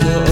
good.